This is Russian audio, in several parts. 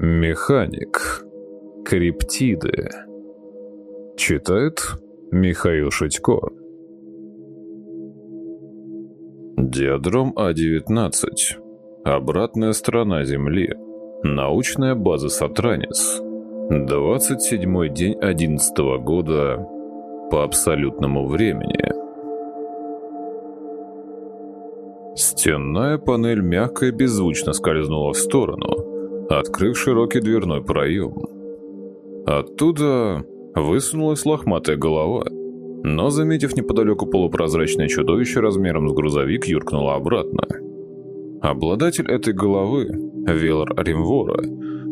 Механик. Криптиды. Читает Михаил Шутько. Диадром А-19. Обратная сторона Земли. Научная база Сатранис. 27 день 11 года по абсолютному времени. Стенная панель мягко и беззвучно скользнула в сторону, открыв широкий дверной проем. Оттуда высунулась лохматая голова, но, заметив неподалеку полупрозрачное чудовище размером с грузовик, юркнула обратно. Обладатель этой головы, Велор Римвора,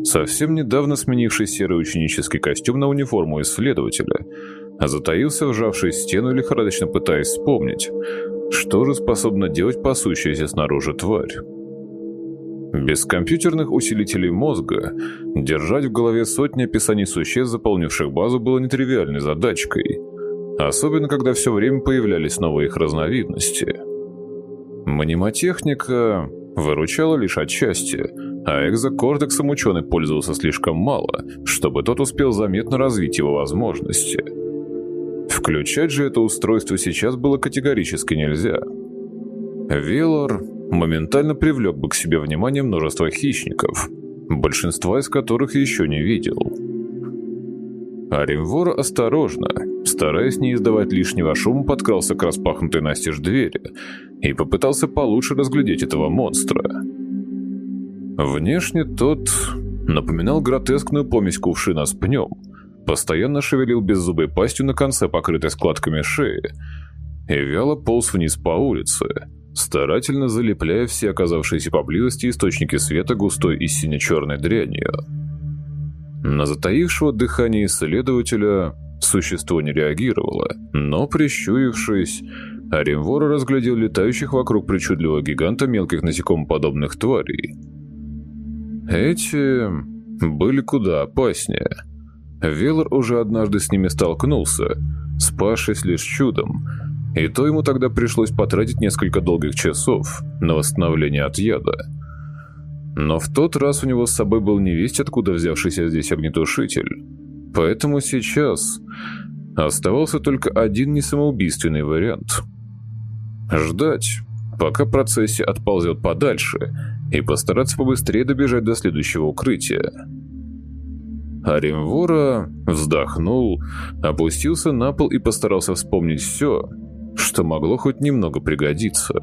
совсем недавно сменивший серый ученический костюм на униформу исследователя, затаился, вжавшись в стену, лихорадочно пытаясь вспомнить, что же способна делать пасущаяся снаружи тварь. Без компьютерных усилителей мозга держать в голове сотни описаний существ, заполнивших базу, было нетривиальной задачкой, особенно когда все время появлялись новые их разновидности. Мнемотехника выручала лишь отчасти, а экзокортексом ученый пользовался слишком мало, чтобы тот успел заметно развить его возможности. Включать же это устройство сейчас было категорически нельзя. Велор моментально привлек бы к себе внимание множество хищников, большинства из которых еще не видел. Аримвор осторожно, стараясь не издавать лишнего шума, подкрался к распахнутой настежь двери и попытался получше разглядеть этого монстра. Внешне тот напоминал гротескную помесь кувшина с пнем, постоянно шевелил беззубой пастью на конце, покрытой складками шеи, и вяло полз вниз по улице, старательно залепляя все оказавшиеся поблизости источники света густой и сине-черной дрянью. На затаившего дыхание исследователя существо не реагировало, но, прищурившись, Аримвора разглядел летающих вокруг причудливого гиганта мелких насекомоподобных тварей. Эти были куда опаснее. Велор уже однажды с ними столкнулся, спасшись лишь чудом, и то ему тогда пришлось потратить несколько долгих часов на восстановление от яда. Но в тот раз у него с собой был невесть, откуда взявшийся здесь огнетушитель. Поэтому сейчас оставался только один несамоубийственный вариант. Ждать, пока процессия отползет подальше, и постараться побыстрее добежать до следующего укрытия. Аримвора вздохнул, опустился на пол и постарался вспомнить все, что могло хоть немного пригодиться.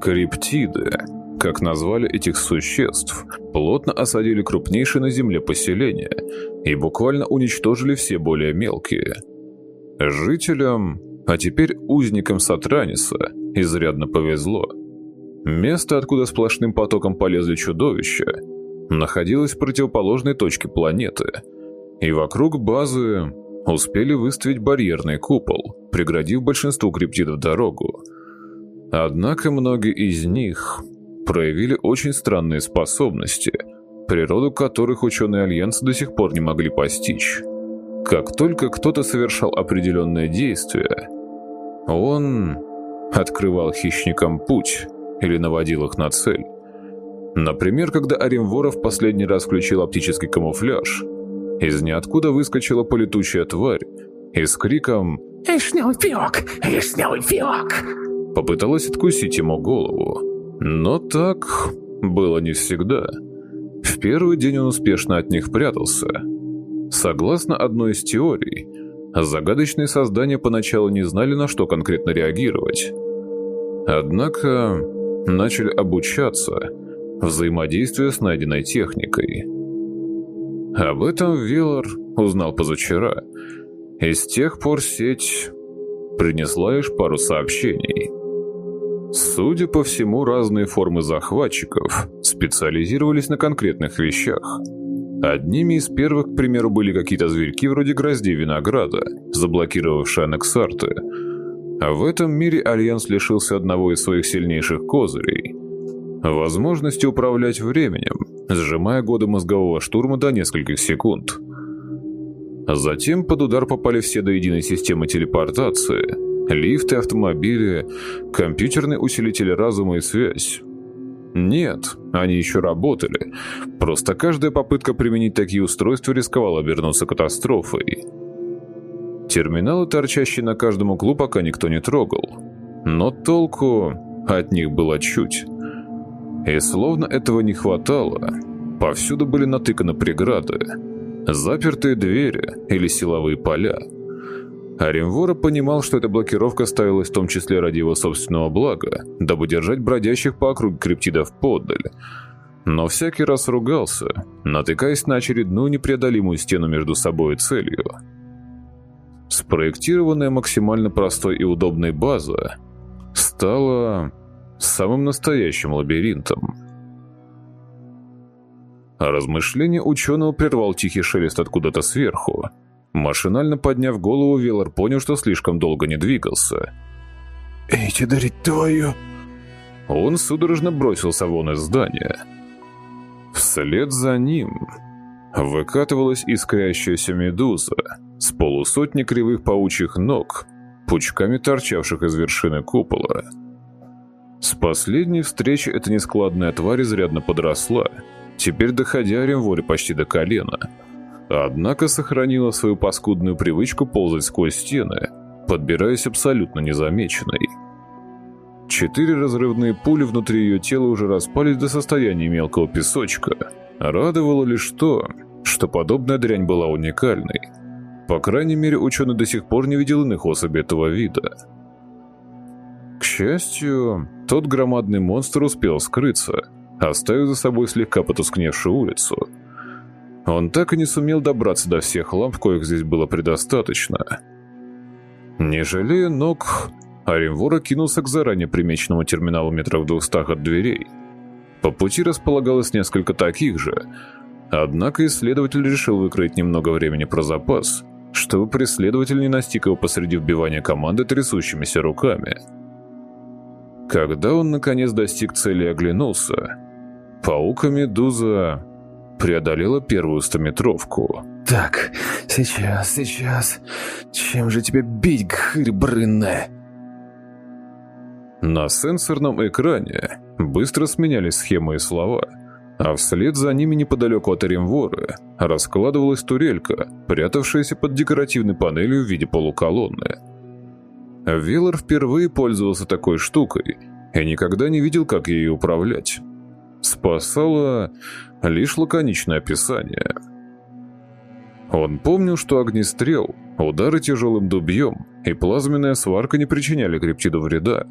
Криптиды, как назвали этих существ, плотно осадили крупнейшие на Земле поселения и буквально уничтожили все более мелкие. Жителям, а теперь узникам Сатраниса, изрядно повезло. Место, откуда сплошным потоком полезли чудовища, находилось в противоположной точке планеты, и вокруг базы успели выставить барьерный купол, преградив большинству криптидов дорогу. Однако многие из них проявили очень странные способности, природу которых ученые Альянса до сих пор не могли постичь. Как только кто-то совершал определенное действие, он открывал хищникам путь или наводил их на цель. Например, когда Аримворов последний раз включил оптический камуфляж – из ниоткуда выскочила полетучая тварь и с криком «Вишневый пирог! Вишневый пирог!» попыталась откусить ему голову. Но так было не всегда. В первый день он успешно от них прятался. Согласно одной из теорий, загадочные создания поначалу не знали, на что конкретно реагировать. Однако начали обучаться взаимодействию с найденной техникой – об этом Виллар узнал позавчера, и с тех пор сеть принесла лишь пару сообщений. Судя по всему, разные формы захватчиков специализировались на конкретных вещах. Одними из первых, к примеру, были какие-то зверьки вроде гроздей винограда, заблокировавшие аннексарты. А в этом мире Альянс лишился одного из своих сильнейших козырей – возможности управлять временем, сжимая годы мозгового штурма до нескольких секунд. Затем под удар попали все до единой системы телепортации, лифты, автомобили, компьютерные усилители разума и связь. Нет, они еще работали. Просто каждая попытка применить такие устройства рисковала обернуться катастрофой. Терминалы, торчащие на каждом углу, пока никто не трогал. Но толку от них было чуть. И словно этого не хватало, повсюду были натыканы преграды, запертые двери или силовые поля. Аримвора понимал, что эта блокировка ставилась в том числе ради его собственного блага, дабы держать бродящих по округе криптидов подаль. Но всякий раз ругался, натыкаясь на очередную непреодолимую стену между собой и целью. Спроектированная максимально простой и удобной база стала самым настоящим лабиринтом. А размышление ученого прервал тихий шелест откуда-то сверху. Машинально подняв голову, Велор понял, что слишком долго не двигался. «Эти дарить твою...» Он судорожно бросился вон из здания. Вслед за ним выкатывалась искрящаяся медуза с полусотни кривых паучьих ног, пучками торчавших из вершины купола. С последней встречи эта нескладная тварь изрядно подросла, теперь доходя Оремворе почти до колена. Однако сохранила свою паскудную привычку ползать сквозь стены, подбираясь абсолютно незамеченной. Четыре разрывные пули внутри ее тела уже распались до состояния мелкого песочка. Радовало лишь то, что подобная дрянь была уникальной. По крайней мере, ученый до сих пор не видел иных особей этого вида. Счастью, тот громадный монстр успел скрыться, оставив за собой слегка потускневшую улицу. Он так и не сумел добраться до всех ламп, коих здесь было предостаточно. Не жалея ног, Аримвора кинулся к заранее примеченному терминалу метров двухстах от дверей. По пути располагалось несколько таких же, однако исследователь решил выкроить немного времени про запас, чтобы преследователь не настиг его посреди вбивания команды трясущимися руками. Когда он наконец достиг цели и оглянулся, паука-медуза преодолела первую стометровку. «Так, сейчас, сейчас. Чем же тебя бить, гхырь брынная?» На сенсорном экране быстро сменялись схемы и слова, а вслед за ними неподалеку от Оремворы раскладывалась турелька, прятавшаяся под декоративной панелью в виде полуколонны. Веллар впервые пользовался такой штукой и никогда не видел, как ею управлять. Спасало лишь лаконичное описание. Он помнил, что огнестрел, удары тяжелым дубьем и плазменная сварка не причиняли криптиду вреда.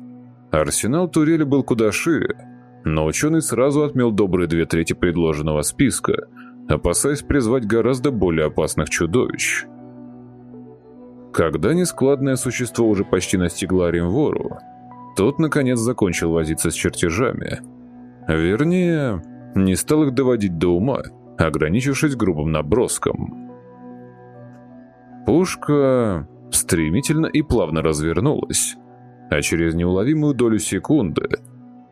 Арсенал турели был куда шире, но ученый сразу отмел добрые две трети предложенного списка, опасаясь призвать гораздо более опасных чудовищ. Когда нескладное существо уже почти настигло Аримвору, тот, наконец, закончил возиться с чертежами. Вернее, не стал их доводить до ума, ограничившись грубым наброском. Пушка стремительно и плавно развернулась, а через неуловимую долю секунды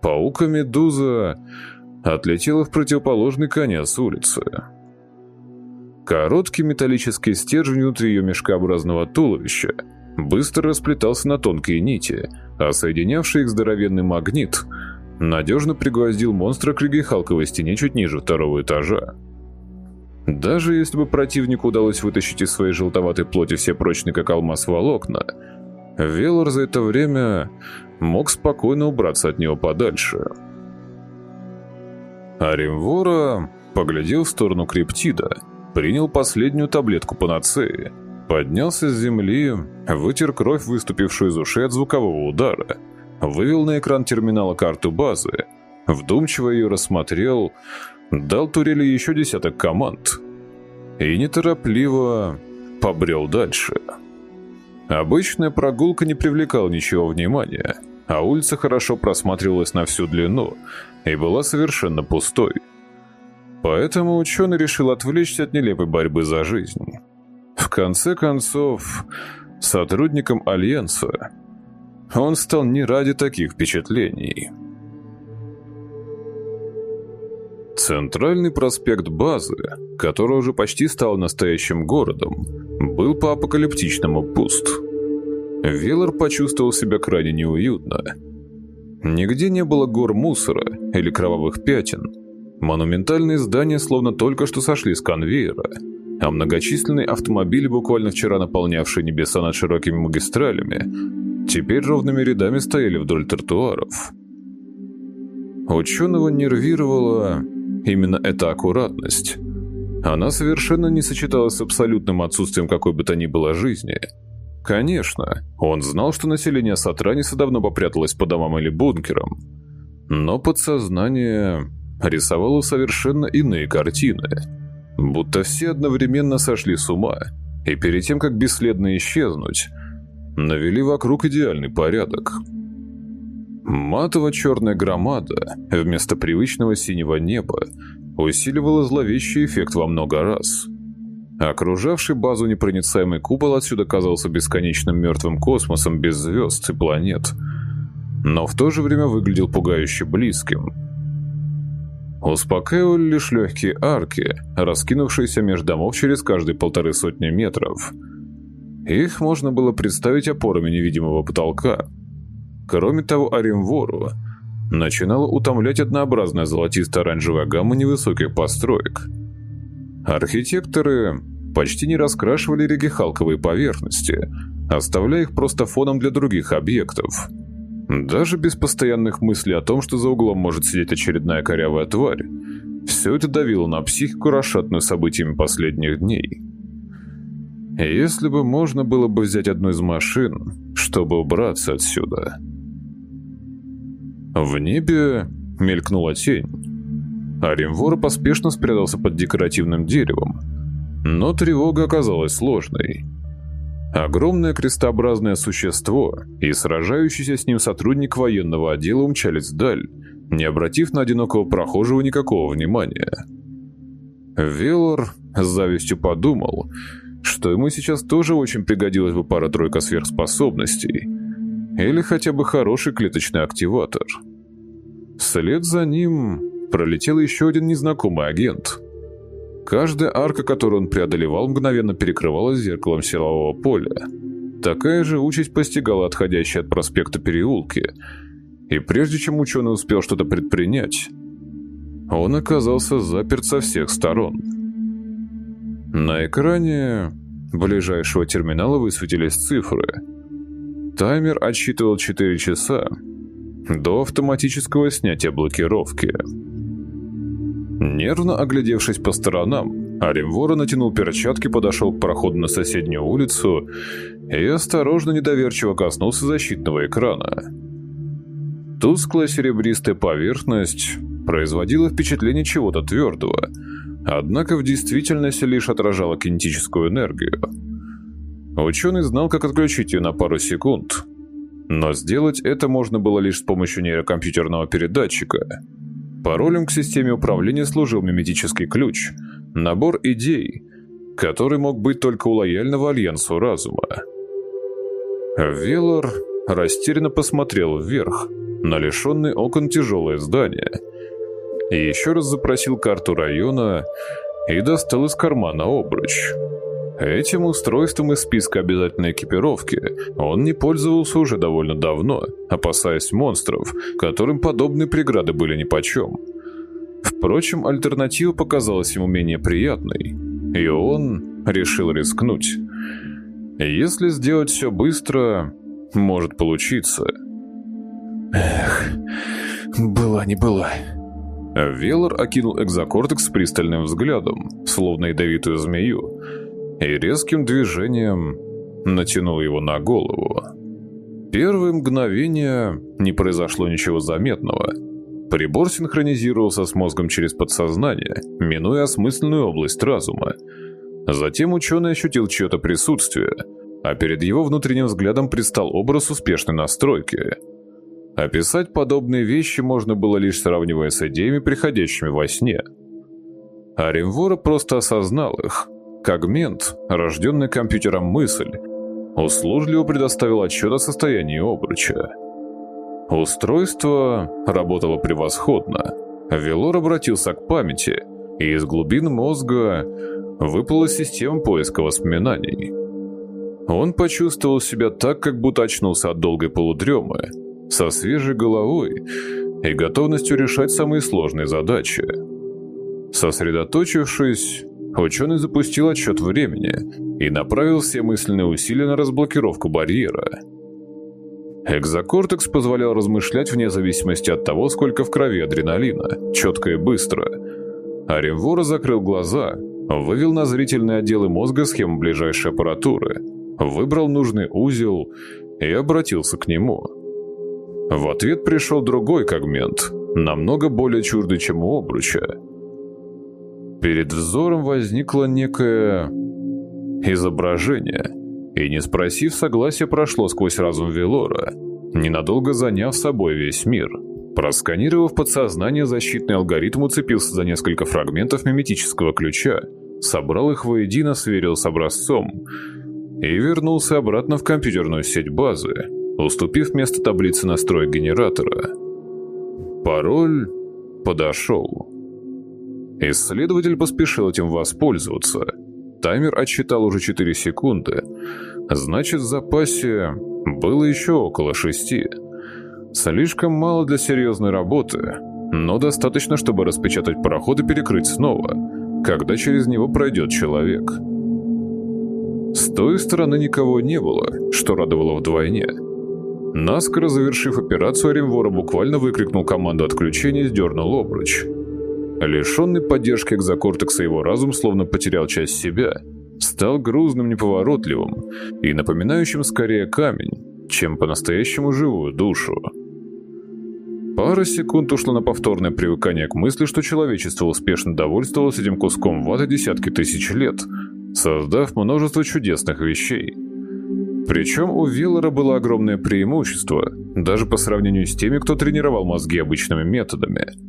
паука-медуза отлетела в противоположный конец улицы. Короткий металлический стержень внутри ее мешкообразного туловища быстро расплетался на тонкие нити, а соединявший их здоровенный магнит надежно пригвоздил монстра к регихалковой стене чуть ниже второго этажа. Даже если бы противнику удалось вытащить из своей желтоватой плоти все прочные как алмаз волокна, Велор за это время мог спокойно убраться от него подальше. Аримвора поглядел в сторону криптида – принял последнюю таблетку панацеи, поднялся с земли, вытер кровь, выступившую из ушей от звукового удара, вывел на экран терминала карту базы, вдумчиво ее рассмотрел, дал турели еще десяток команд и неторопливо побрел дальше. Обычная прогулка не привлекала ничего внимания, а улица хорошо просматривалась на всю длину и была совершенно пустой. Поэтому ученый решил отвлечься от нелепой борьбы за жизнь. В конце концов, сотрудником Альянса он стал не ради таких впечатлений. Центральный проспект базы, который уже почти стал настоящим городом, был по-апокалиптичному пуст. Веллар почувствовал себя крайне неуютно. Нигде не было гор мусора или кровавых пятен. Монументальные здания словно только что сошли с конвейера, а многочисленные автомобили, буквально вчера наполнявшие небеса над широкими магистралями, теперь ровными рядами стояли вдоль тротуаров. Ученого нервировала именно эта аккуратность. Она совершенно не сочеталась с абсолютным отсутствием какой бы то ни было жизни – Конечно, он знал, что население Сатраниса давно попряталось по домам или бункерам. Но подсознание рисовало совершенно иные картины. Будто все одновременно сошли с ума, и перед тем, как бесследно исчезнуть, навели вокруг идеальный порядок. Матово-черная громада вместо привычного синего неба усиливала зловещий эффект во много раз – Окружавший базу непроницаемый купол отсюда казался бесконечным мертвым космосом без звезд и планет, но в то же время выглядел пугающе близким. Успокаивали лишь легкие арки, раскинувшиеся между домов через каждые полторы сотни метров. Их можно было представить опорами невидимого потолка. Кроме того, Аримвору начинала утомлять однообразная золотисто-оранжевая гамма невысоких построек – Архитекторы почти не раскрашивали регихалковые поверхности, оставляя их просто фоном для других объектов. Даже без постоянных мыслей о том, что за углом может сидеть очередная корявая тварь, все это давило на психику, расшатанную событиями последних дней. Если бы можно было бы взять одну из машин, чтобы убраться отсюда. В небе мелькнула тень. Аримвор поспешно спрятался под декоративным деревом, но тревога оказалась сложной. Огромное крестообразное существо и сражающийся с ним сотрудник военного отдела умчались вдаль, не обратив на одинокого прохожего никакого внимания. Велор с завистью подумал, что ему сейчас тоже очень пригодилась бы пара-тройка сверхспособностей или хотя бы хороший клеточный активатор. Вслед за ним пролетел еще один незнакомый агент – Каждая арка, которую он преодолевал, мгновенно перекрывалась зеркалом силового поля. Такая же участь постигала отходящие от проспекта переулки. И прежде чем ученый успел что-то предпринять, он оказался заперт со всех сторон. На экране ближайшего терминала высветились цифры. Таймер отсчитывал 4 часа до автоматического снятия блокировки. Нервно оглядевшись по сторонам, Аримвора натянул перчатки, подошел к проходу на соседнюю улицу и осторожно недоверчиво коснулся защитного экрана. Тусклая серебристая поверхность производила впечатление чего-то твердого, однако в действительности лишь отражала кинетическую энергию. Ученый знал, как отключить ее на пару секунд, но сделать это можно было лишь с помощью нейрокомпьютерного передатчика – Паролем к системе управления служил миметический ключ, набор идей, который мог быть только у лояльного альянсу разума. Велор растерянно посмотрел вверх, на лишенный окон тяжелое здание, и еще раз запросил карту района и достал из кармана обруч – Этим устройством из списка обязательной экипировки он не пользовался уже довольно давно, опасаясь монстров, которым подобные преграды были нипочем. Впрочем, альтернатива показалась ему менее приятной, и он решил рискнуть. Если сделать все быстро, может получиться. Эх, была не была. Велор окинул экзокортекс пристальным взглядом, словно ядовитую змею, и резким движением натянул его на голову. Первые мгновения не произошло ничего заметного. Прибор синхронизировался с мозгом через подсознание, минуя осмысленную область разума. Затем ученый ощутил чье-то присутствие, а перед его внутренним взглядом предстал образ успешной настройки. Описать подобные вещи можно было лишь сравнивая с идеями, приходящими во сне. А Римвора просто осознал их – Кагмент, рожденный компьютером мысль, услужливо предоставил отчет о состоянии обруча. Устройство работало превосходно. Велор обратился к памяти, и из глубин мозга выпала система поиска воспоминаний. Он почувствовал себя так, как будто очнулся от долгой полудремы. со свежей головой и готовностью решать самые сложные задачи. Сосредоточившись, ученый запустил отсчет времени и направил все мысленные усилия на разблокировку барьера. Экзокортекс позволял размышлять вне зависимости от того, сколько в крови адреналина, четко и быстро. А Ремвора закрыл глаза, вывел на зрительные отделы мозга схему ближайшей аппаратуры, выбрал нужный узел и обратился к нему. В ответ пришел другой когмент, намного более чуждый, чем у обруча. Перед взором возникло некое изображение, и, не спросив согласия, прошло сквозь разум Велора, ненадолго заняв собой весь мир. Просканировав подсознание, защитный алгоритм уцепился за несколько фрагментов миметического ключа, собрал их воедино, сверил с образцом и вернулся обратно в компьютерную сеть базы, уступив место таблицы настроек генератора. Пароль подошел. Исследователь поспешил этим воспользоваться. Таймер отсчитал уже 4 секунды. Значит, в запасе было еще около шести. Слишком мало для серьезной работы, но достаточно, чтобы распечатать пароход и перекрыть снова, когда через него пройдет человек. С той стороны никого не было, что радовало вдвойне. Наскоро завершив операцию, Ремвора буквально выкрикнул команду отключения и сдернул обруч. Лишенный поддержки экзокортекса его разум словно потерял часть себя, стал грузным, неповоротливым и напоминающим скорее камень, чем по-настоящему живую душу. Пара секунд ушло на повторное привыкание к мысли, что человечество успешно довольствовалось этим куском ваты десятки тысяч лет, создав множество чудесных вещей. Причем у Веллера было огромное преимущество, даже по сравнению с теми, кто тренировал мозги обычными методами –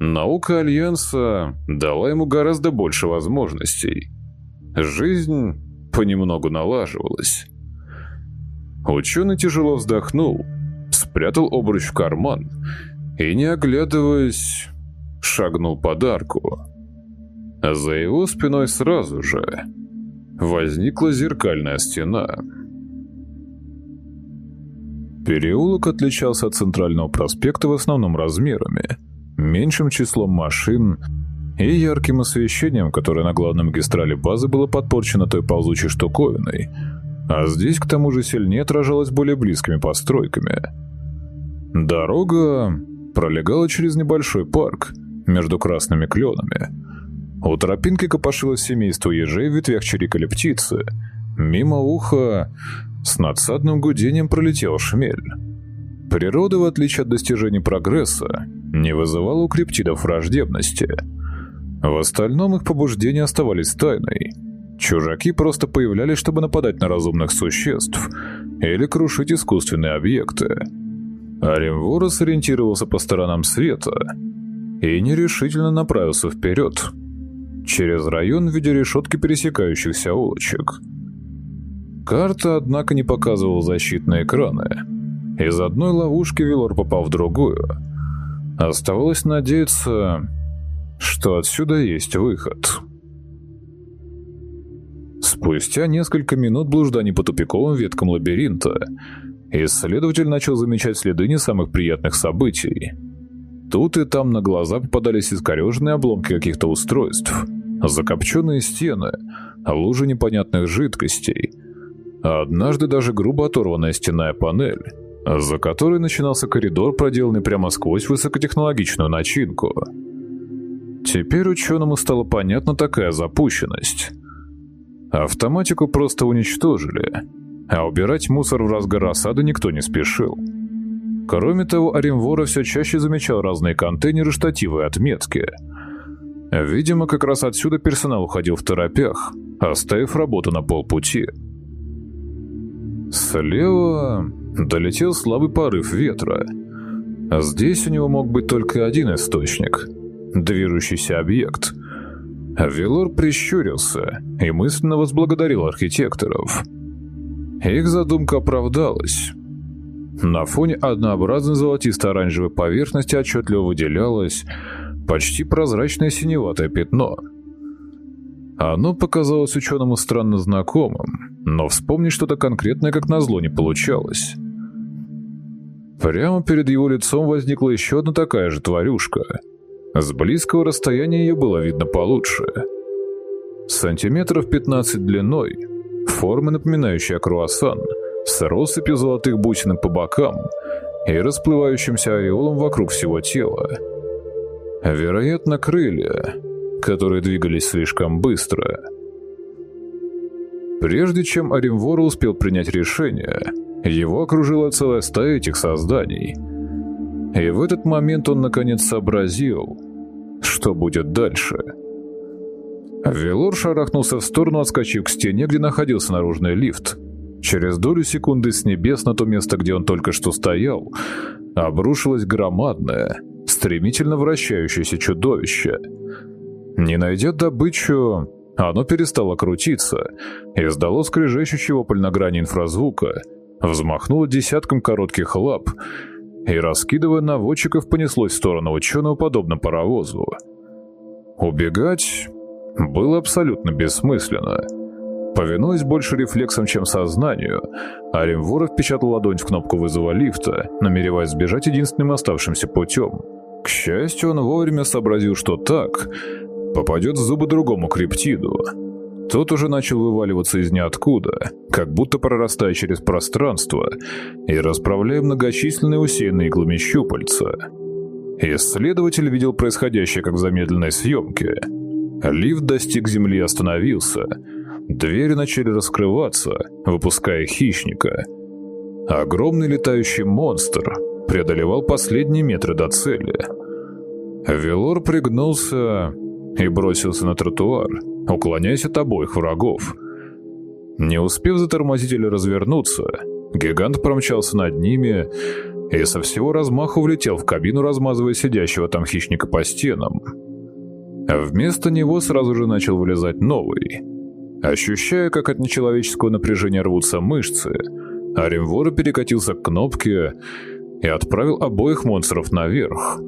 Наука Альянса дала ему гораздо больше возможностей. Жизнь понемногу налаживалась. Ученый тяжело вздохнул, спрятал обруч в карман и, не оглядываясь, шагнул под арку. За его спиной сразу же возникла зеркальная стена. Переулок отличался от центрального проспекта в основном размерами – меньшим числом машин и ярким освещением, которое на главной магистрали базы было подпорчено той ползучей штуковиной, а здесь к тому же сильнее отражалось более близкими постройками. Дорога пролегала через небольшой парк между красными кленами. У тропинки копошилось семейство ежей в ветвях чирикали птицы. Мимо уха с надсадным гудением пролетел шмель. Природа, в отличие от достижений прогресса, не вызывала у криптидов враждебности. В остальном их побуждения оставались тайной. Чужаки просто появлялись, чтобы нападать на разумных существ или крушить искусственные объекты. Аримвора сориентировался по сторонам света и нерешительно направился вперед, через район в виде решетки пересекающихся улочек. Карта, однако, не показывала защитные экраны. Из одной ловушки Вилор попал в другую — Оставалось надеяться, что отсюда есть выход. Спустя несколько минут блужданий по тупиковым веткам лабиринта, исследователь начал замечать следы не самых приятных событий. Тут и там на глаза попадались искореженные обломки каких-то устройств, закопченные стены, лужи непонятных жидкостей, а однажды даже грубо оторванная стенная панель — за которой начинался коридор, проделанный прямо сквозь высокотехнологичную начинку. Теперь ученому стало понятна такая запущенность. Автоматику просто уничтожили, а убирать мусор в разгар осады никто не спешил. Кроме того, Аримвора все чаще замечал разные контейнеры, штативы и отметки. Видимо, как раз отсюда персонал уходил в торопях, оставив работу на полпути. Слева долетел слабый порыв ветра. Здесь у него мог быть только один источник — движущийся объект. Велор прищурился и мысленно возблагодарил архитекторов. Их задумка оправдалась. На фоне однообразной золотисто-оранжевой поверхности отчетливо выделялось почти прозрачное синеватое пятно. Оно показалось ученому странно знакомым, но вспомнить что-то конкретное как назло не получалось. Прямо перед его лицом возникла еще одна такая же тварюшка. С близкого расстояния ее было видно получше. Сантиметров 15 длиной, формы напоминающая круассан, с россыпью золотых бусинок по бокам и расплывающимся ореолом вокруг всего тела. Вероятно, крылья, которые двигались слишком быстро. Прежде чем Аримвора успел принять решение, его окружила целая стая этих созданий. И в этот момент он наконец сообразил, что будет дальше. Велор шарахнулся в сторону, отскочив к стене, где находился наружный лифт. Через долю секунды с небес на то место, где он только что стоял, обрушилось громадное, стремительно вращающееся чудовище. Не найдя добычу, оно перестало крутиться, издало скрежещущий вопль на грани инфразвука, взмахнуло десятком коротких лап и, раскидывая наводчиков, понеслось в сторону ученого, подобно паровозу. Убегать было абсолютно бессмысленно. Повинуясь больше рефлексам, чем сознанию, Аримвора впечатал ладонь в кнопку вызова лифта, намереваясь сбежать единственным оставшимся путем. К счастью, он вовремя сообразил, что так попадет в зубы другому криптиду. Тот уже начал вываливаться из ниоткуда, как будто прорастая через пространство и расправляя многочисленные усеянные иглами щупальца. Исследователь видел происходящее как в замедленной съемке. Лифт достиг земли и остановился. Двери начали раскрываться, выпуская хищника. Огромный летающий монстр преодолевал последние метры до цели. Велор пригнулся и бросился на тротуар, уклоняясь от обоих врагов. Не успев затормозить или развернуться, гигант промчался над ними и со всего размаху влетел в кабину, размазывая сидящего там хищника по стенам. Вместо него сразу же начал вылезать новый. Ощущая, как от нечеловеческого напряжения рвутся мышцы, Аримвора перекатился к кнопке и отправил обоих монстров наверх.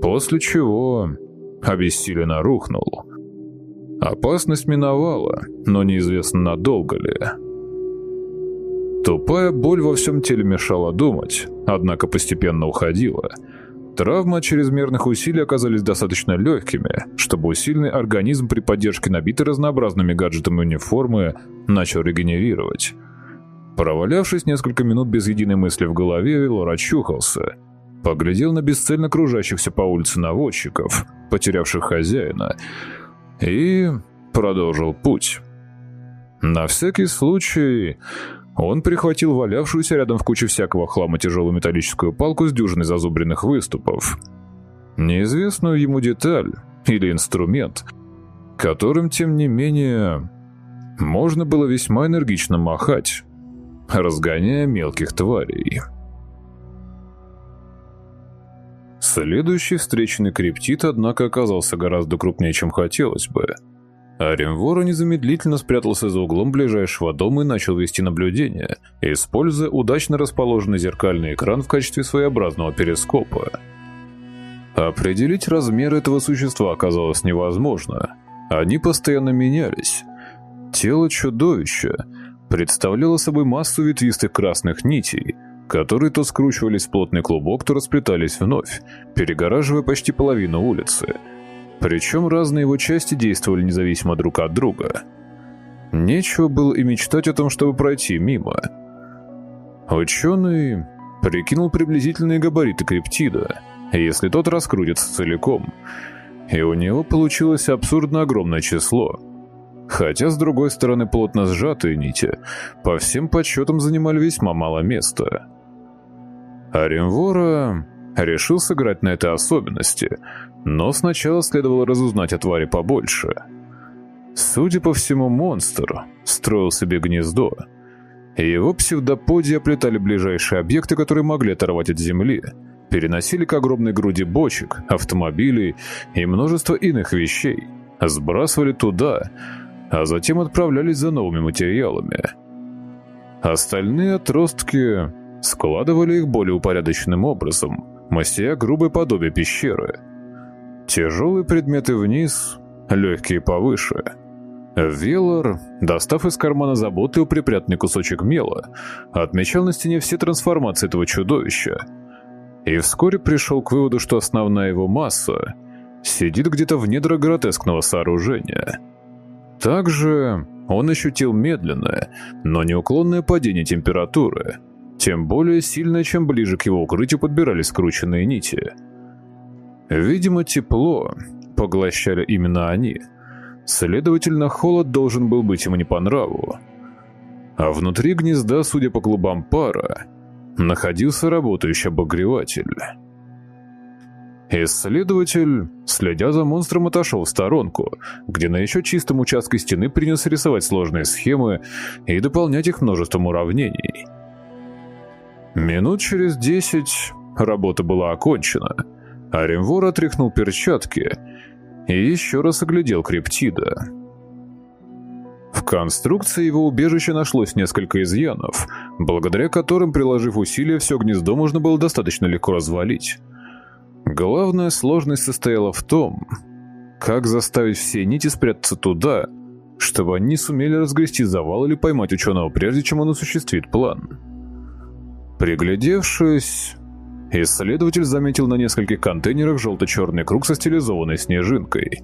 После чего обессиленно рухнул. Опасность миновала, но неизвестно надолго ли. Тупая боль во всем теле мешала думать, однако постепенно уходила. Травмы от чрезмерных усилий оказались достаточно легкими, чтобы усиленный организм при поддержке набитой разнообразными гаджетами униформы начал регенерировать. Провалявшись несколько минут без единой мысли в голове, Велор очухался поглядел на бесцельно кружащихся по улице наводчиков, потерявших хозяина, и продолжил путь. На всякий случай он прихватил валявшуюся рядом в куче всякого хлама тяжелую металлическую палку с дюжиной зазубренных выступов. Неизвестную ему деталь или инструмент, которым, тем не менее, можно было весьма энергично махать, разгоняя мелких тварей. Следующий встреченный криптит, однако, оказался гораздо крупнее, чем хотелось бы. Аримвора незамедлительно спрятался за углом ближайшего дома и начал вести наблюдение, используя удачно расположенный зеркальный экран в качестве своеобразного перископа. Определить размер этого существа оказалось невозможно. Они постоянно менялись. Тело чудовища представляло собой массу ветвистых красных нитей, которые то скручивались в плотный клубок, то расплетались вновь, перегораживая почти половину улицы. Причем разные его части действовали независимо друг от друга. Нечего было и мечтать о том, чтобы пройти мимо. Ученый прикинул приблизительные габариты криптида, если тот раскрутится целиком, и у него получилось абсурдно огромное число. Хотя, с другой стороны, плотно сжатые нити по всем подсчетам занимали весьма мало места. Аримвора решил сыграть на этой особенности, но сначала следовало разузнать о твари побольше. Судя по всему, монстр строил себе гнездо. Его псевдоподии оплетали ближайшие объекты, которые могли оторвать от земли, переносили к огромной груди бочек, автомобилей и множество иных вещей, сбрасывали туда, а затем отправлялись за новыми материалами. Остальные отростки складывали их более упорядоченным образом, мастя грубое подобие пещеры. Тяжелые предметы вниз, легкие повыше. Велор, достав из кармана заботливо припрятанный кусочек мела, отмечал на стене все трансформации этого чудовища. И вскоре пришел к выводу, что основная его масса сидит где-то в недрах гротескного сооружения. Также он ощутил медленное, но неуклонное падение температуры, тем более сильное, чем ближе к его укрытию подбирались скрученные нити. Видимо, тепло поглощали именно они – Следовательно, холод должен был быть ему не по нраву. А внутри гнезда, судя по клубам пара, находился работающий обогреватель. Исследователь, следя за монстром, отошел в сторонку, где на еще чистом участке стены принялся рисовать сложные схемы и дополнять их множеством уравнений. Минут через десять работа была окончена, а Ремвор отряхнул перчатки и еще раз оглядел криптида. В конструкции его убежища нашлось несколько изъянов, благодаря которым, приложив усилия, все гнездо можно было достаточно легко развалить. Главная сложность состояла в том, как заставить все нити спрятаться туда, чтобы они сумели разгрести завал или поймать ученого, прежде чем он осуществит план. Приглядевшись, Исследователь заметил на нескольких контейнерах желто-черный круг со стилизованной снежинкой.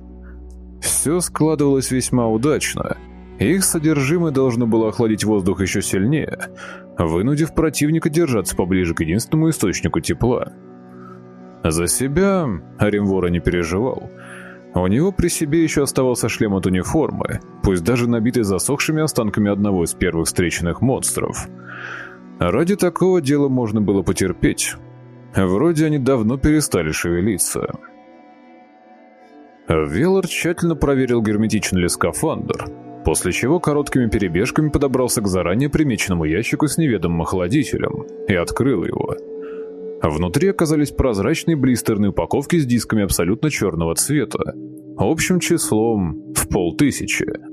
Все складывалось весьма удачно. Их содержимое должно было охладить воздух еще сильнее, вынудив противника держаться поближе к единственному источнику тепла. За себя Римвора не переживал. У него при себе еще оставался шлем от униформы, пусть даже набитый засохшими останками одного из первых встреченных монстров. Ради такого дела можно было потерпеть, Вроде они давно перестали шевелиться. Веллар тщательно проверил, герметичен ли скафандр, после чего короткими перебежками подобрался к заранее примеченному ящику с неведомым охладителем и открыл его. Внутри оказались прозрачные блистерные упаковки с дисками абсолютно черного цвета, общим числом в полтысячи.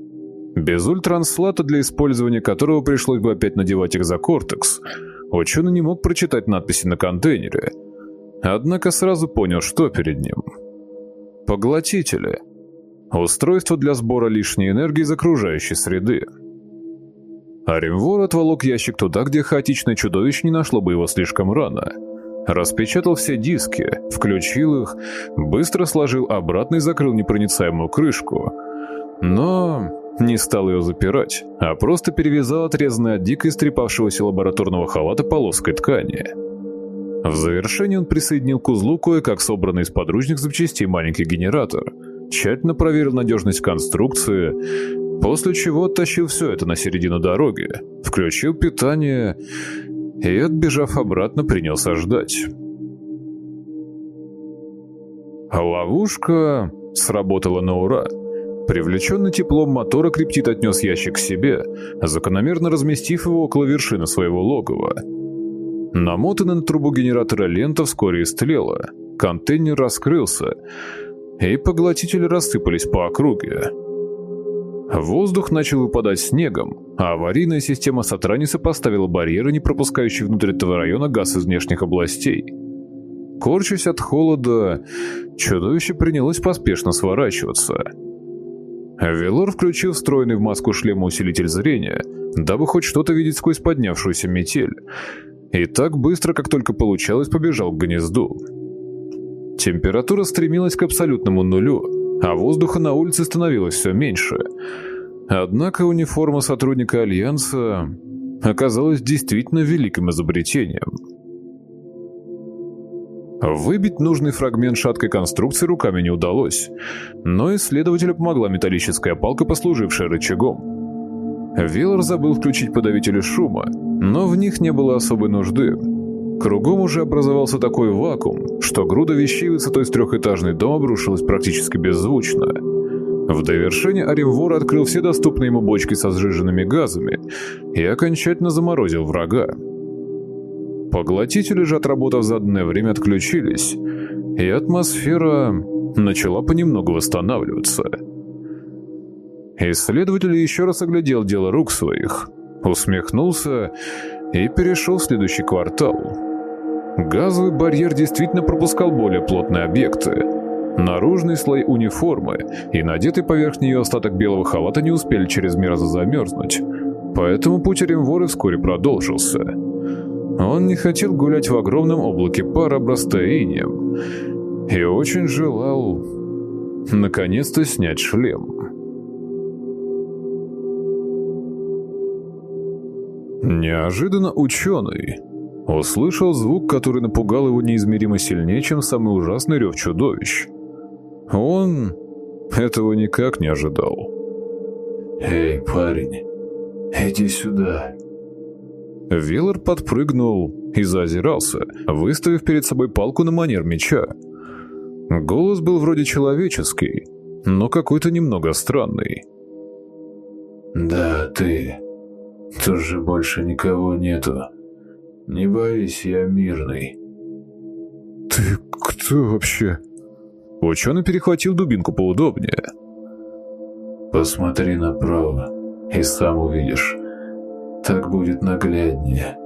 Без ультранслата, для использования которого пришлось бы опять надевать экзокортекс – Ученый не мог прочитать надписи на контейнере, однако сразу понял, что перед ним. Поглотители. Устройство для сбора лишней энергии из окружающей среды. Аримвор отволок ящик туда, где хаотичное чудовище не нашло бы его слишком рано. Распечатал все диски, включил их, быстро сложил обратно и закрыл непроницаемую крышку. Но не стал ее запирать, а просто перевязал отрезанный от дико истрепавшегося лабораторного халата полоской ткани. В завершение он присоединил к узлу кое-как собранный из подручных запчастей маленький генератор, тщательно проверил надежность конструкции, после чего оттащил все это на середину дороги, включил питание и, отбежав обратно, принялся ждать. Ловушка сработала на ура — Привлеченный теплом мотора, криптит отнес ящик к себе, закономерно разместив его около вершины своего логова. Намотанная на трубу генератора лента вскоре истлела, контейнер раскрылся, и поглотители рассыпались по округе. Воздух начал выпадать снегом, а аварийная система Сатраниса поставила барьеры, не пропускающие внутрь этого района газ из внешних областей. Корчась от холода, чудовище принялось поспешно сворачиваться – Велор включил встроенный в маску шлема усилитель зрения, дабы хоть что-то видеть сквозь поднявшуюся метель. И так быстро, как только получалось, побежал к гнезду. Температура стремилась к абсолютному нулю, а воздуха на улице становилось все меньше. Однако униформа сотрудника Альянса оказалась действительно великим изобретением. Выбить нужный фрагмент шаткой конструкции руками не удалось, но исследователю помогла металлическая палка, послужившая рычагом. Виллар забыл включить подавители шума, но в них не было особой нужды. Кругом уже образовался такой вакуум, что груда вещей высотой с трехэтажный дом обрушилась практически беззвучно. В довершение Аримвор открыл все доступные ему бочки со сжиженными газами и окончательно заморозил врага. Поглотители же, отработав заданное время, отключились, и атмосфера начала понемногу восстанавливаться. Исследователь еще раз оглядел дело рук своих, усмехнулся и перешел в следующий квартал. Газовый барьер действительно пропускал более плотные объекты, Наружный слой униформы и надетый поверх нее остаток белого халата не успели чрезмерно замерзнуть, поэтому путь Ремворы вскоре продолжился. Он не хотел гулять в огромном облаке пара, обрастая и очень желал наконец-то снять шлем. Неожиданно ученый услышал звук, который напугал его неизмеримо сильнее, чем самый ужасный рев чудовищ. Он этого никак не ожидал. «Эй, парень, иди сюда!» Веллар подпрыгнул и заозирался, выставив перед собой палку на манер меча. Голос был вроде человеческий, но какой-то немного странный. «Да, ты. Тут же больше никого нету. Не боись, я мирный». «Ты кто вообще?» Ученый перехватил дубинку поудобнее. «Посмотри направо, и сам увидишь. Так будет нагляднее».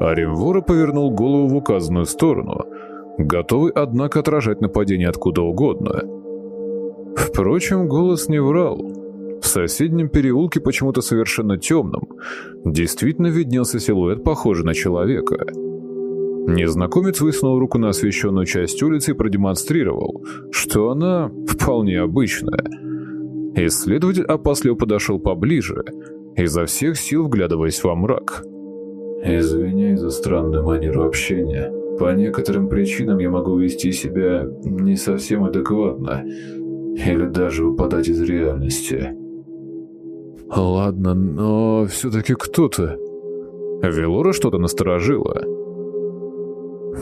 Аримвора повернул голову в указанную сторону, готовый, однако, отражать нападение откуда угодно. Впрочем, голос не врал. В соседнем переулке, почему-то совершенно темном, действительно виднелся силуэт, похожий на человека — Незнакомец высунул руку на освещенную часть улицы и продемонстрировал, что она вполне обычная. Исследователь опасливо подошел поближе, изо всех сил вглядываясь во мрак. «Извиняй за странную манеру общения. По некоторым причинам я могу вести себя не совсем адекватно или даже выпадать из реальности». «Ладно, но все-таки кто то Велора что-то насторожила.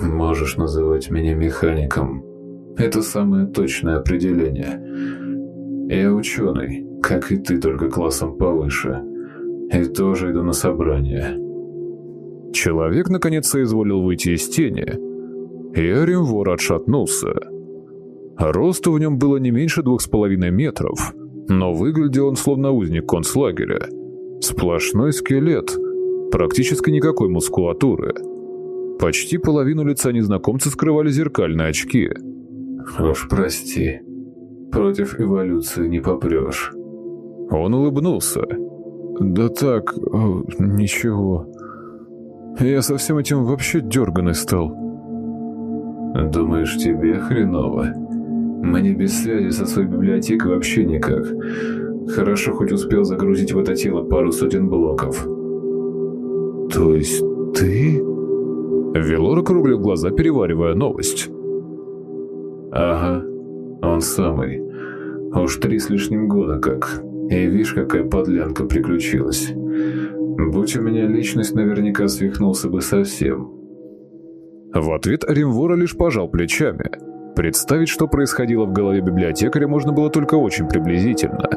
Можешь называть меня механиком. Это самое точное определение. Я ученый, как и ты, только классом повыше. И тоже иду на собрание. Человек наконец соизволил выйти из тени, и Аримвор отшатнулся. Росту в нем было не меньше двух с половиной метров, но выглядел он словно узник концлагеря. Сплошной скелет, практически никакой мускулатуры – Почти половину лица незнакомца скрывали зеркальные очки. «Уж прости, против эволюции не попрешь». Он улыбнулся. «Да так, ничего. Я со всем этим вообще дерганый стал». «Думаешь, тебе хреново? Мне без связи со своей библиотекой вообще никак. Хорошо хоть успел загрузить в это тело пару сотен блоков». «То есть ты...» Велор округлил глаза, переваривая новость. «Ага, он самый. Уж три с лишним года как. И видишь, какая подлянка приключилась. Будь у меня личность, наверняка свихнулся бы совсем». В ответ Римвора лишь пожал плечами. Представить, что происходило в голове библиотекаря, можно было только очень приблизительно.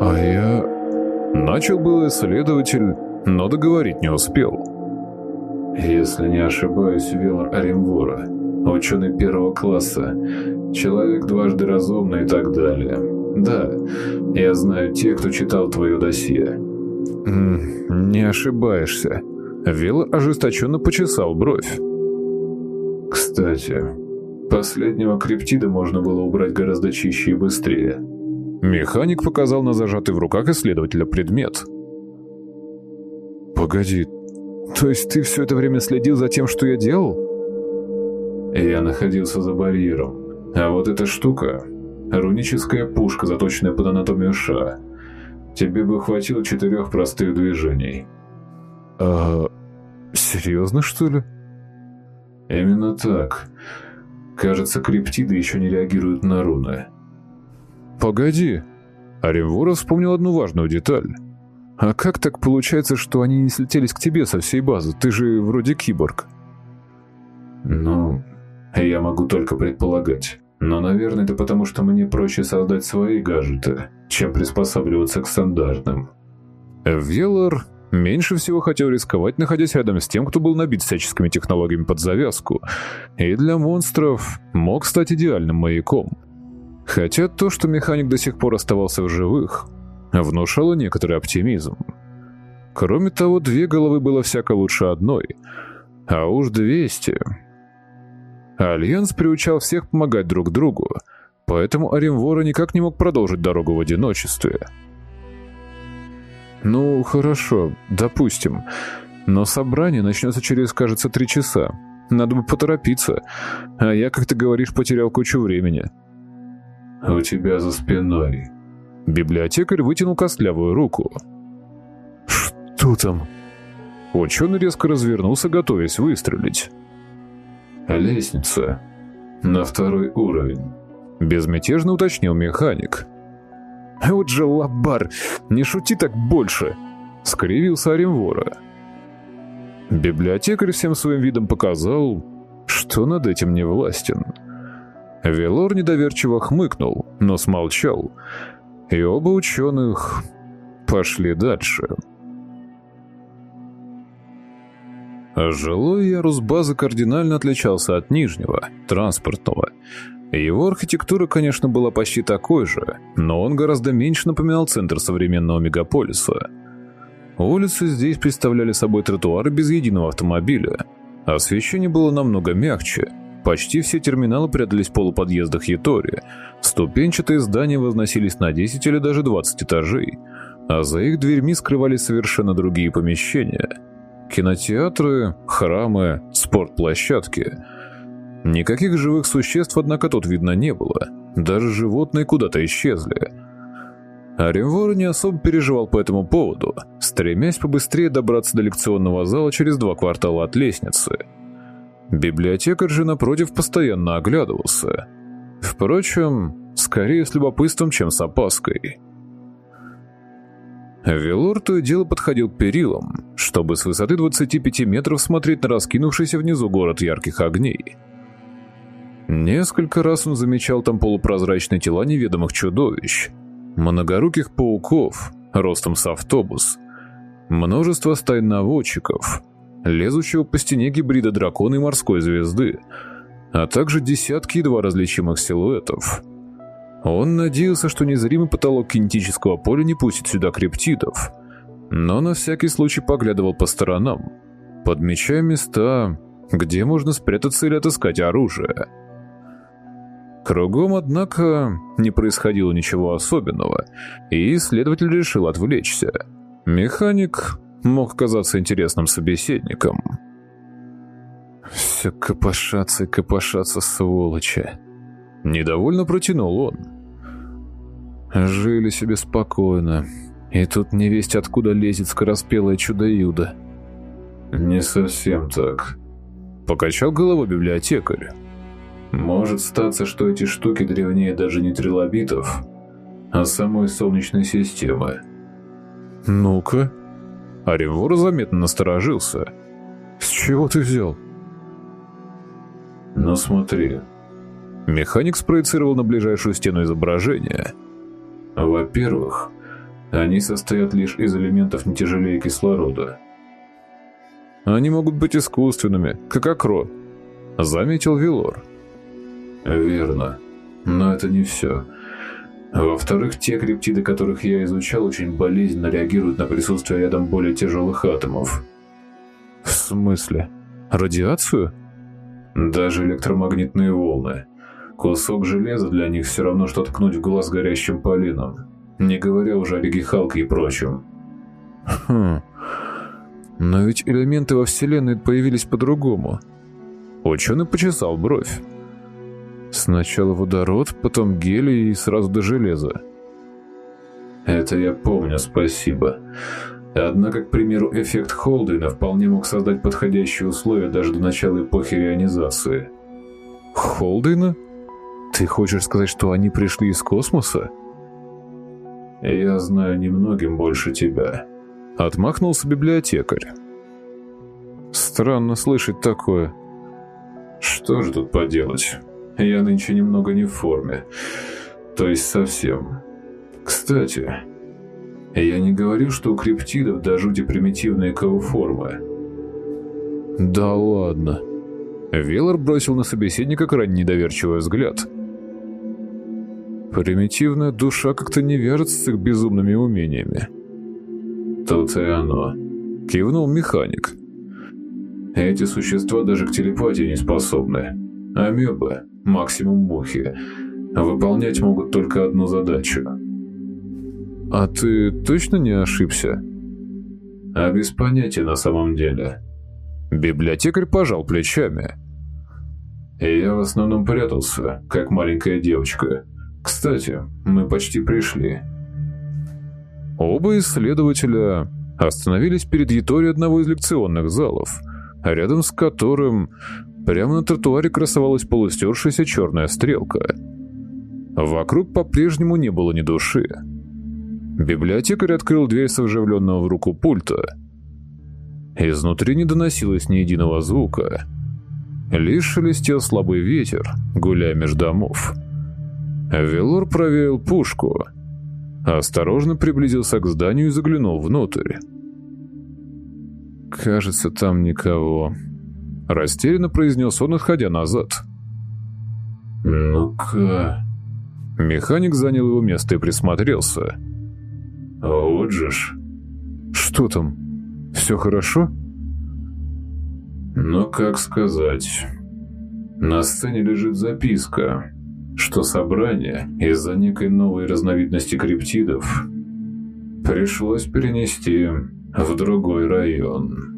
«А я...» Начал был исследователь, но договорить не успел. Если не ошибаюсь, Велор Аримвора, ученый первого класса, человек дважды разумный и так далее. Да, я знаю тех, кто читал твое досье. «Не ошибаешься». Велор ожесточенно почесал бровь. «Кстати, последнего криптида можно было убрать гораздо чище и быстрее». Механик показал на зажатый в руках исследователя предмет. «Погоди, то есть ты все это время следил за тем, что я делал? Я находился за барьером. А вот эта штука — руническая пушка, заточенная под анатомию Ша. Тебе бы хватило четырех простых движений. А... Серьезно, что ли? Именно так. Кажется, криптиды еще не реагируют на руны. Погоди. Аривора вспомнил одну важную деталь. А как так получается, что они не слетелись к тебе со всей базы? Ты же вроде киборг. Ну, я могу только предполагать. Но, наверное, это потому, что мне проще создать свои гаджеты, чем приспосабливаться к стандартным. Велор меньше всего хотел рисковать, находясь рядом с тем, кто был набит всяческими технологиями под завязку, и для монстров мог стать идеальным маяком. Хотя то, что механик до сих пор оставался в живых, внушало некоторый оптимизм. Кроме того, две головы было всяко лучше одной, а уж двести. Альянс приучал всех помогать друг другу, поэтому Оремвора никак не мог продолжить дорогу в одиночестве. «Ну, хорошо, допустим. Но собрание начнется через, кажется, три часа. Надо бы поторопиться. А я, как ты говоришь, потерял кучу времени». «У тебя за спиной». Библиотекарь вытянул костлявую руку. «Что там?» Ученый резко развернулся, готовясь выстрелить. «Лестница. На второй уровень», — безмятежно уточнил механик. «Вот же лабар! Не шути так больше!» — скривился Оремвора. Библиотекарь всем своим видом показал, что над этим не властен. Велор недоверчиво хмыкнул, но смолчал, и оба ученых пошли дальше. Жилой ярус базы кардинально отличался от нижнего, транспортного. Его архитектура, конечно, была почти такой же, но он гораздо меньше напоминал центр современного мегаполиса. Улицы здесь представляли собой тротуары без единого автомобиля. Освещение было намного мягче. Почти все терминалы прятались в полуподъездах Ятори. Ступенчатые здания возносились на 10 или даже 20 этажей, а за их дверьми скрывались совершенно другие помещения – Кинотеатры, храмы, спортплощадки. Никаких живых существ, однако, тут видно не было. Даже животные куда-то исчезли. Оремвор не особо переживал по этому поводу, стремясь побыстрее добраться до лекционного зала через два квартала от лестницы. Библиотекарь же, напротив, постоянно оглядывался. Впрочем, скорее с любопытством, чем с опаской. Велор то и дело подходил к перилам, чтобы с высоты 25 метров смотреть на раскинувшийся внизу город ярких огней. Несколько раз он замечал там полупрозрачные тела неведомых чудовищ, многоруких пауков, ростом с автобус, множество стай наводчиков, лезущего по стене гибрида дракона и морской звезды, а также десятки едва различимых силуэтов — он надеялся, что незримый потолок кинетического поля не пустит сюда криптидов, но на всякий случай поглядывал по сторонам, подмечая места, где можно спрятаться или отыскать оружие. Кругом, однако, не происходило ничего особенного, и исследователь решил отвлечься. Механик мог казаться интересным собеседником. «Все копошатся и копошатся, сволочи!» Недовольно протянул он. Жили себе спокойно. И тут невесть откуда лезет скороспелое чудо-юдо. «Не совсем так», — покачал головой библиотекарь. «Может статься, что эти штуки древнее даже не трилобитов, а самой Солнечной системы». «Ну-ка». Оревор заметно насторожился. «С чего ты взял?» «Ну смотри». Механик спроецировал на ближайшую стену изображение — во-первых, они состоят лишь из элементов не тяжелее кислорода. Они могут быть искусственными, как акро, заметил Вилор. Верно, но это не все. Во-вторых, те криптиды, которых я изучал, очень болезненно реагируют на присутствие рядом более тяжелых атомов. В смысле? Радиацию? Даже электромагнитные волны. Кусок железа для них все равно, что ткнуть в глаз горящим полином. Не говоря уже о Регихалке и прочем. Хм. Но ведь элементы во Вселенной появились по-другому. Ученый почесал бровь. Сначала водород, потом гелий и сразу до железа. Это я помню, спасибо. Однако, к примеру, эффект Холдена вполне мог создать подходящие условия даже до начала эпохи реонизации. Холдена? Ты хочешь сказать, что они пришли из космоса? Я знаю немногим больше тебя. Отмахнулся библиотекарь. Странно слышать такое. Что же тут поделать? Я нынче немного не в форме. То есть совсем. Кстати, я не говорю, что у криптидов до жути примитивные кауформы. Да ладно. Велор бросил на собеседника крайне недоверчивый взгляд – Примитивная душа как-то не вяжется с их безумными умениями. Тут и оно. Кивнул механик. Эти существа даже к телепатии не способны. Амебы, максимум мухи. Выполнять могут только одну задачу. А ты точно не ошибся? А без понятия на самом деле. Библиотекарь пожал плечами. Я в основном прятался, как маленькая девочка. Кстати, мы почти пришли. Оба исследователя остановились перед яторией одного из лекционных залов, рядом с которым прямо на тротуаре красовалась полустершаяся черная стрелка. Вокруг по-прежнему не было ни души. Библиотекарь открыл дверь с вживленного в руку пульта. Изнутри не доносилось ни единого звука. Лишь шелестел слабый ветер, гуляя между домов. Велор проверил пушку, осторожно приблизился к зданию и заглянул внутрь. «Кажется, там никого», — растерянно произнес он, отходя назад. «Ну-ка...» Механик занял его место и присмотрелся. «Вот же ж...» «Что там? Все хорошо?» «Ну, как сказать...» На сцене лежит записка, что собрание из-за некой новой разновидности криптидов пришлось перенести в другой район.